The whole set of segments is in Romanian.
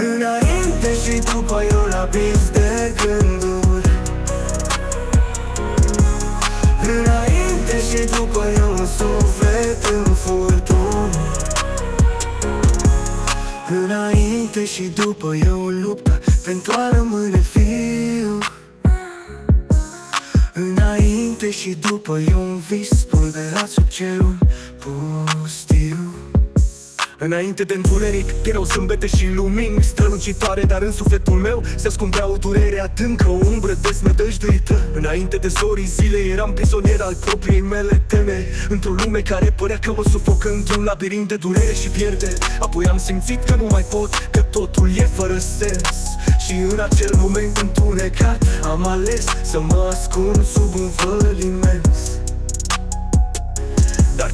Înainte și după eu la bis de gânduri. Înainte și după eu un suflet în furtuni. Înainte și după eu o luptă pentru a rămâne fiu. Înainte și după eu un vis spulberat sub cerul pustiu Înainte de întuneric, erau zâmbete și lumini strălucitoare Dar în sufletul meu se ascundea o durere adâncă, o umbră desnădăjduită. Înainte de zorii zile eram prizonier al propriei mele teme. Într-o lume care părea că mă sufocă într-un labirint de durere și pierde Apoi am simțit că nu mai pot, că totul e fără sens. Și în acel moment întunecat Am ales să mă ascund sub un văl imens. dar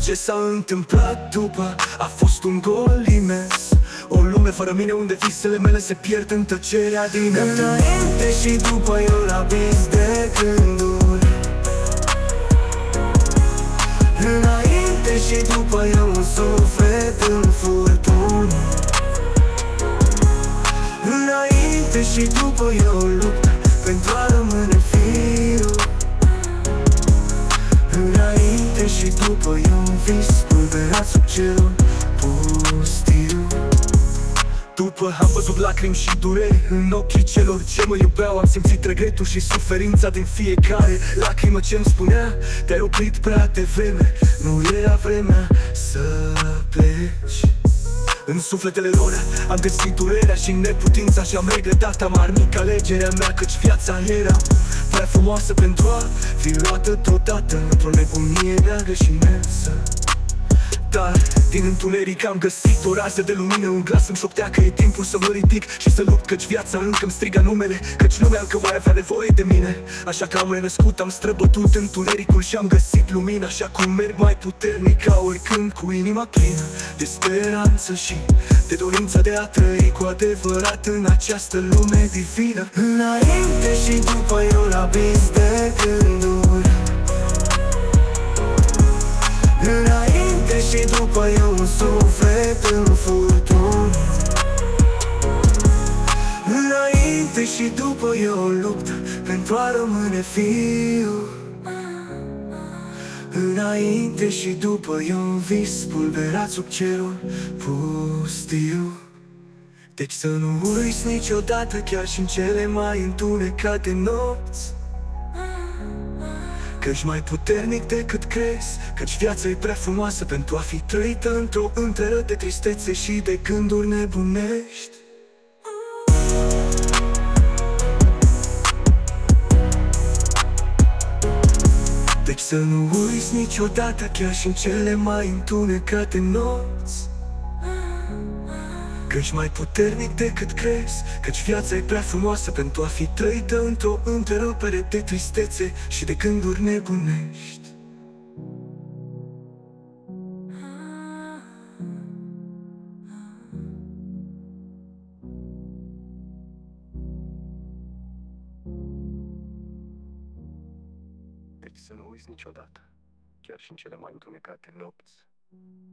ce s-a întâmplat după a fost un gol imens. O lume fără mine unde visele mele se pierd în tăcerea din Înainte și după eu la bis de gânduri. Înainte și după eu un suflet în furtuni. Înainte și după eu o luptă pentru a Înainte și după eu un vis spulberat sub cerul pustiu. După am văzut lacrimi și durere în ochii celor ce mă iubeau Am simțit regretul și suferința din fiecare lacrimă ce îmi spunea. Te-ai oprit prea devreme, nu era vremea să pleci în sufletele lor am găsit durerea și neputința Și am regretat. Amarnic alegerea mea Căci viața era prea frumoasă pentru a fi luată deodată Într-o nebunie neagră și imensă dar din întuneric am găsit o rază de lumină Un glas îmi șoptea că e timpul să mă ridic Și să lupt căci viața încă îmi striga numele Căci lumea încă mai avea nevoie de mine. Așa că am renăscut, am străbătut întunericul Și am găsit lumina Așa cum merg mai puternic ca oricând Cu inima plină de speranță și de dorința de a trăi Cu adevărat în această lume divină. Înainte și după eu la bis de gânduri și după eu un suflet în furtuni Înainte și după eu o luptă pentru a rămâne fiu. Înainte și după eu un vis spulberat sub cerul pustiu. Deci să nu uiți niciodată chiar și în cele mai întunecate nopți Căci mai puternic decât crezi Căci viața e prea frumoasă pentru a fi trăită Într-o întără de tristețe și de gânduri nebunești. Deci să nu uiți niciodată chiar și în cele mai întunecate nopți Căci mai puternic decât crezi Căci viața e prea frumoasă pentru a fi trăită Într-o întrerupere de tristețe și de gânduri nebunești. Deci să nu uiți niciodată Chiar și în cele mai întunecate nopți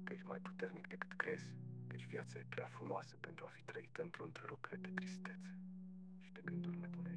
Că ești mai puternic decât crezi Căci viața e prea frumoasă pentru a fi trăită într-o întrerupere de tristețe. Și de gânduri nebune